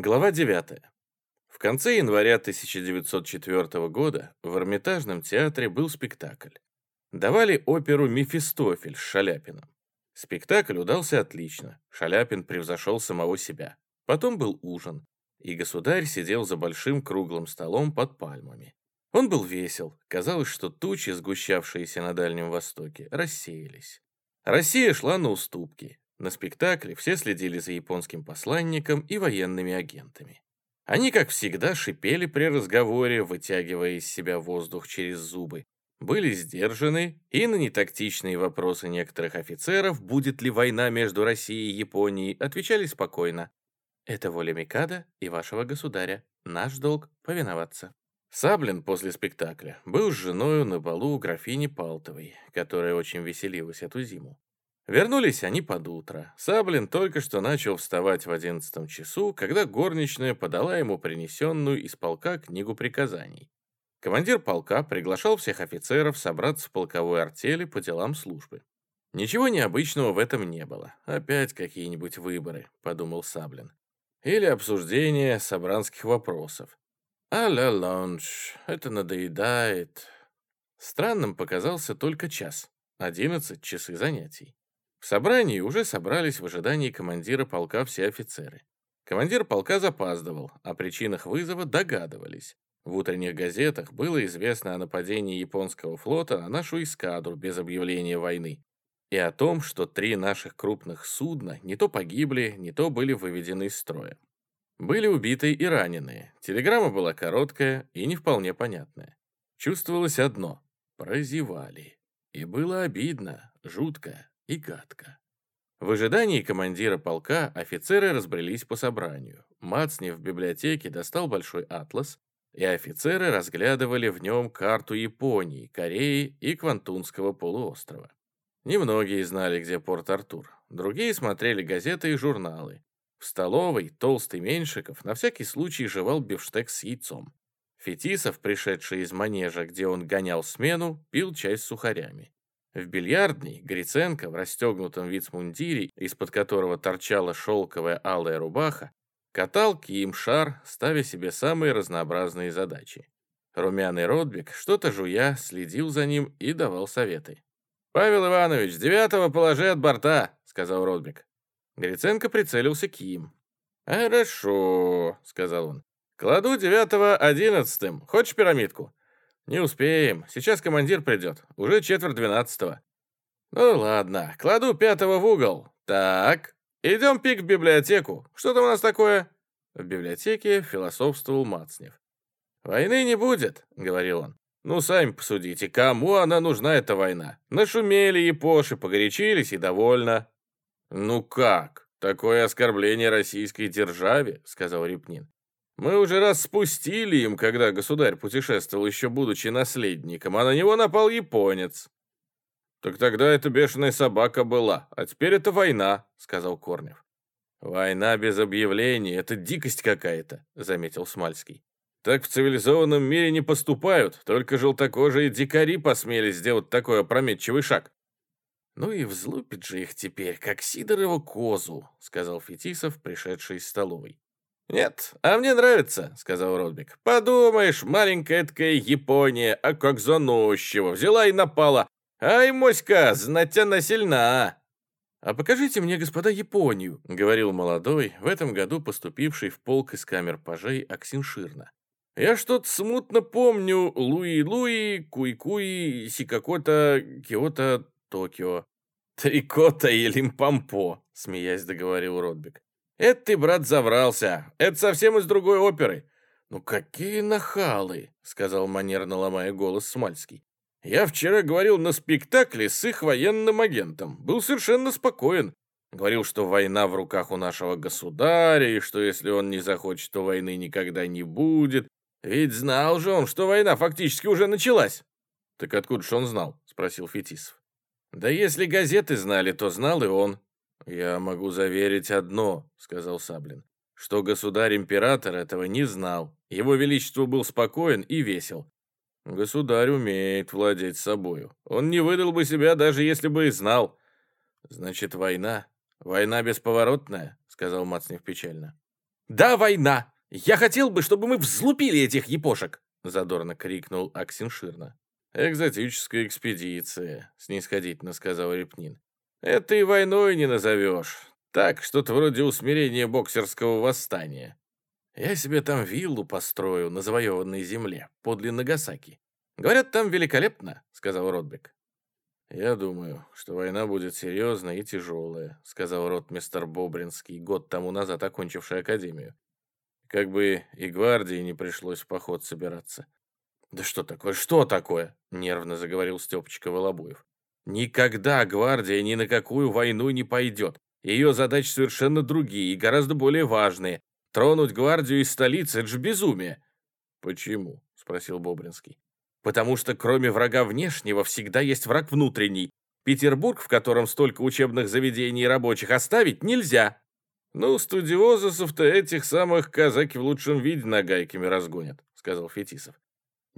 Глава 9. В конце января 1904 года в Эрмитажном театре был спектакль. Давали оперу «Мефистофель» с Шаляпиным. Спектакль удался отлично, Шаляпин превзошел самого себя. Потом был ужин, и государь сидел за большим круглым столом под пальмами. Он был весел, казалось, что тучи, сгущавшиеся на Дальнем Востоке, рассеялись. Россия шла на уступки, на спектакле все следили за японским посланником и военными агентами. Они, как всегда, шипели при разговоре, вытягивая из себя воздух через зубы. Были сдержаны, и на нетактичные вопросы некоторых офицеров, будет ли война между Россией и Японией, отвечали спокойно. «Это воля Микада и вашего государя. Наш долг — повиноваться». Саблин после спектакля был с женою на балу у графини Палтовой, которая очень веселилась эту зиму. Вернулись они под утро. Саблин только что начал вставать в одиннадцатом часу, когда горничная подала ему принесенную из полка книгу приказаний. Командир полка приглашал всех офицеров собраться в полковой артели по делам службы. «Ничего необычного в этом не было. Опять какие-нибудь выборы», — подумал Саблин. «Или обсуждение собранских вопросов. А-ля ланч, это надоедает». Странным показался только час. Одиннадцать часы занятий. В собрании уже собрались в ожидании командира полка все офицеры. Командир полка запаздывал, о причинах вызова догадывались. В утренних газетах было известно о нападении японского флота на нашу эскадру без объявления войны и о том, что три наших крупных судна не то погибли, не то были выведены из строя. Были убиты и раненые. Телеграмма была короткая и не вполне понятная. Чувствовалось одно — прозевали. И было обидно, жутко и гадко. В ожидании командира полка офицеры разбрелись по собранию. Мацнев в библиотеке достал большой атлас, и офицеры разглядывали в нем карту Японии, Кореи и Квантунского полуострова. Немногие знали, где Порт-Артур. Другие смотрели газеты и журналы. В столовой толстый Меньшиков на всякий случай жевал бифштекс с яйцом. Фетисов, пришедший из манежа, где он гонял смену, пил чай с сухарями. В бильярдной Гриценко в расстегнутом вицмундире, из-под которого торчала шелковая алая рубаха, катал киим-шар, ставя себе самые разнообразные задачи. Румяный Ротбик, что-то жуя, следил за ним и давал советы. «Павел Иванович, девятого положи от борта», — сказал Ротбик. Гриценко прицелился Ким. «Хорошо», — сказал он. «Кладу девятого одиннадцатым. Хочешь пирамидку?» «Не успеем. Сейчас командир придет. Уже четверть двенадцатого». «Ну ладно, кладу пятого в угол. Так, идем пик в библиотеку. Что там у нас такое?» В библиотеке философствовал Мацнев. «Войны не будет», — говорил он. «Ну, сами посудите, кому она нужна, эта война? Нашумели япоши, погорячились и довольно». «Ну как? Такое оскорбление российской державе», — сказал Репнин. Мы уже раз спустили им, когда государь путешествовал, еще будучи наследником, а на него напал японец. «Так тогда это бешеная собака была, а теперь это война», — сказал Корнев. «Война без объявлений — это дикость какая-то», — заметил Смальский. «Так в цивилизованном мире не поступают, только желтокожие дикари посмели сделать такой опрометчивый шаг». «Ну и взлупит же их теперь, как Сидорова козу», — сказал Фетисов, пришедший из столовой. «Нет, а мне нравится», — сказал Ротбик. «Подумаешь, маленькая такая Япония, а как заносчиво, взяла и напала. Ай, моська, знать она сильна». «А покажите мне, господа, Японию», — говорил молодой, в этом году поступивший в полк из камер пажей Аксинширна. «Я что-то смутно помню Луи-Луи, Куй-Куй, Сикакота, Киото, Токио». «Трикота и Лимпампо», — смеясь договорил Ротбик. «Это ты, брат, заврался. Это совсем из другой оперы». «Ну какие нахалы!» — сказал манерно ломая голос Смальский. «Я вчера говорил на спектакле с их военным агентом. Был совершенно спокоен. Говорил, что война в руках у нашего государя, и что если он не захочет, то войны никогда не будет. Ведь знал же он, что война фактически уже началась». «Так откуда же он знал?» — спросил Фетисов. «Да если газеты знали, то знал и он. «Я могу заверить одно», — сказал Саблин, «что государь-император этого не знал. Его величество был спокоен и весел. Государь умеет владеть собою. Он не выдал бы себя, даже если бы и знал». «Значит, война? Война бесповоротная?» — сказал Мацнев печально. Да, война! Я хотел бы, чтобы мы взлупили этих епошек!» Задорно крикнул Аксин Ширна. «Экзотическая экспедиция», — снисходительно сказал Репнин. «Это и войной не назовешь. Так, что-то вроде усмирения боксерского восстания. Я себе там виллу построю на завоеванной земле, подле Нагасаки. Говорят, там великолепно», — сказал Ротбек. «Я думаю, что война будет серьезная и тяжелая», — сказал ротмистер Бобринский, год тому назад окончивший академию. «Как бы и гвардии не пришлось в поход собираться». «Да что такое, что такое?» — нервно заговорил Степочка Волобуев. «Никогда гвардия ни на какую войну не пойдет. Ее задачи совершенно другие и гораздо более важные. Тронуть гвардию из столицы — это же безумие». «Почему?» — спросил Бобринский. «Потому что кроме врага внешнего всегда есть враг внутренний. Петербург, в котором столько учебных заведений и рабочих, оставить нельзя». «Ну, студиозусов-то этих самых казаки в лучшем виде нагайками разгонят», — сказал Фетисов.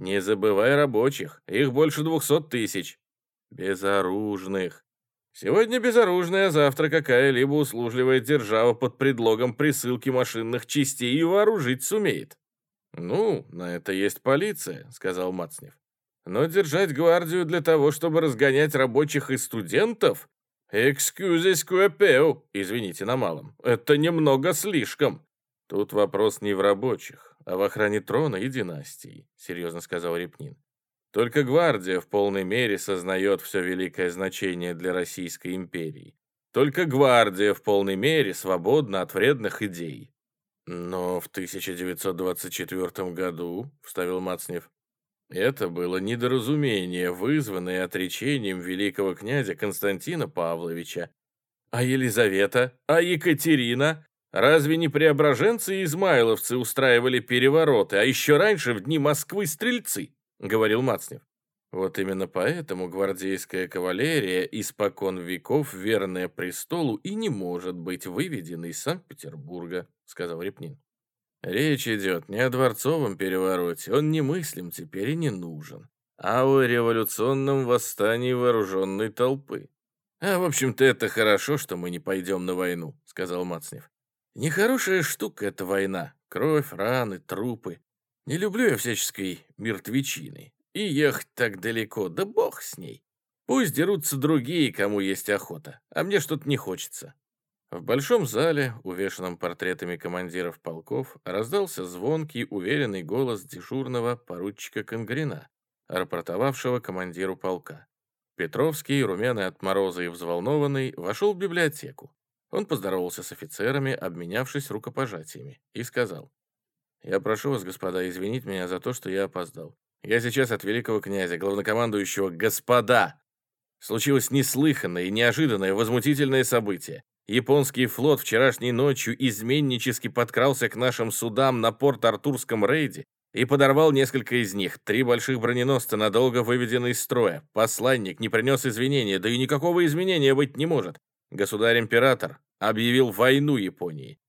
Не забывай рабочих, их больше двухсот тысяч. Безоружных. Сегодня безоружная, завтра какая-либо услужливая держава под предлогом присылки машинных частей и вооружить сумеет. «Ну, на это есть полиция», — сказал Мацнев. «Но держать гвардию для того, чтобы разгонять рабочих и студентов? Экскюзис куэпеу, извините на малом, это немного слишком». Тут вопрос не в рабочих а в охране трона и династии», — серьезно сказал Репнин. «Только гвардия в полной мере сознает все великое значение для Российской империи. Только гвардия в полной мере свободна от вредных идей». «Но в 1924 году», — вставил Мацнев, «это было недоразумение, вызванное отречением великого князя Константина Павловича. А Елизавета? А Екатерина? Разве не преображенцы и измайловцы устраивали перевороты, а еще раньше в дни Москвы стрельцы?» — говорил Мацнев. «Вот именно поэтому гвардейская кавалерия испокон веков, верная престолу, и не может быть выведена из Санкт-Петербурга», — сказал Репнин. «Речь идет не о дворцовом перевороте, он немыслим теперь и не нужен, а о революционном восстании вооруженной толпы. «А, в общем-то, это хорошо, что мы не пойдем на войну», — сказал Мацнев. Нехорошая штука эта война. Кровь, раны, трупы. Не люблю я всяческой мертвечины. И ехать так далеко, да бог с ней. Пусть дерутся другие, кому есть охота, а мне что-то не хочется. В большом зале, увешанном портретами командиров полков, раздался звонкий, уверенный голос дежурного поручика Конгрина, рапортовавшего командиру полка. Петровский, румяный от мороза и взволнованный, вошел в библиотеку. Он поздоровался с офицерами, обменявшись рукопожатиями, и сказал, «Я прошу вас, господа, извинить меня за то, что я опоздал. Я сейчас от великого князя, главнокомандующего «Господа!» Случилось неслыханное и неожиданное возмутительное событие. Японский флот вчерашней ночью изменнически подкрался к нашим судам на порт-Артурском рейде и подорвал несколько из них. Три больших броненосца надолго выведены из строя. Посланник не принес извинения, да и никакого изменения быть не может. Государь-император объявил войну Японии.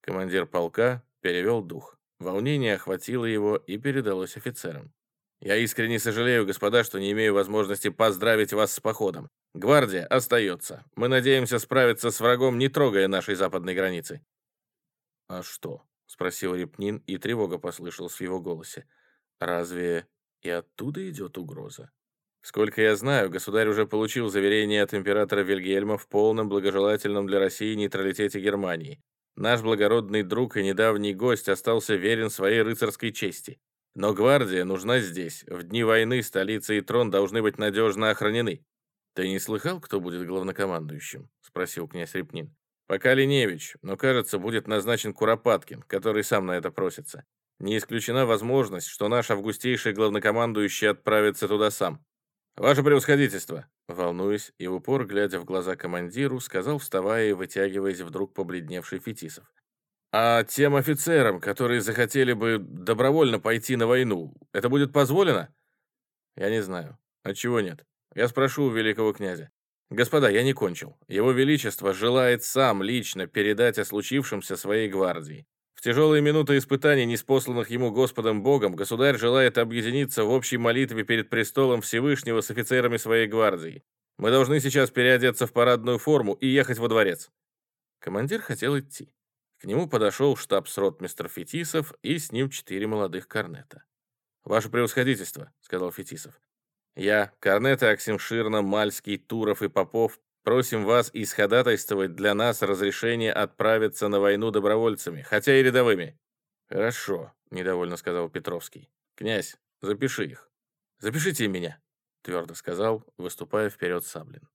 Командир полка перевел дух. Волнение охватило его и передалось офицерам. «Я искренне сожалею, господа, что не имею возможности поздравить вас с походом. Гвардия остается. Мы надеемся справиться с врагом, не трогая нашей западной границы». «А что?» — спросил Репнин, и тревога послышалась в его голосе. «Разве и оттуда идет угроза?» Сколько я знаю, государь уже получил заверение от императора Вильгельма в полном благожелательном для России нейтралитете Германии. Наш благородный друг и недавний гость остался верен своей рыцарской чести. Но гвардия нужна здесь. В дни войны столица и трон должны быть надежно охранены. «Ты не слыхал, кто будет главнокомандующим?» — спросил князь Репнин. «Пока Линевич, но, кажется, будет назначен Куропаткин, который сам на это просится. Не исключена возможность, что наш августейший главнокомандующий отправится туда сам. «Ваше превосходительство!» Волнуясь и в упор, глядя в глаза командиру, сказал, вставая и вытягиваясь вдруг побледневший Фетисов. «А тем офицерам, которые захотели бы добровольно пойти на войну, это будет позволено?» «Я не знаю. Отчего нет? Я спрошу у великого князя. Господа, я не кончил. Его Величество желает сам лично передать о случившемся своей гвардии тяжелые минуты испытаний, неспосланных ему Господом Богом, государь желает объединиться в общей молитве перед престолом Всевышнего с офицерами своей гвардии. Мы должны сейчас переодеться в парадную форму и ехать во дворец». Командир хотел идти. К нему подошел штабс-ротмистр Фетисов и с ним четыре молодых корнета. «Ваше превосходительство», — сказал Фетисов. «Я, корнеты Аксим Ширна, Мальский, Туров и Попов, просим вас исходатайствовать для нас разрешение отправиться на войну добровольцами, хотя и рядовыми». «Хорошо», — недовольно сказал Петровский. «Князь, запиши их». «Запишите меня», — твердо сказал, выступая вперед Саблин.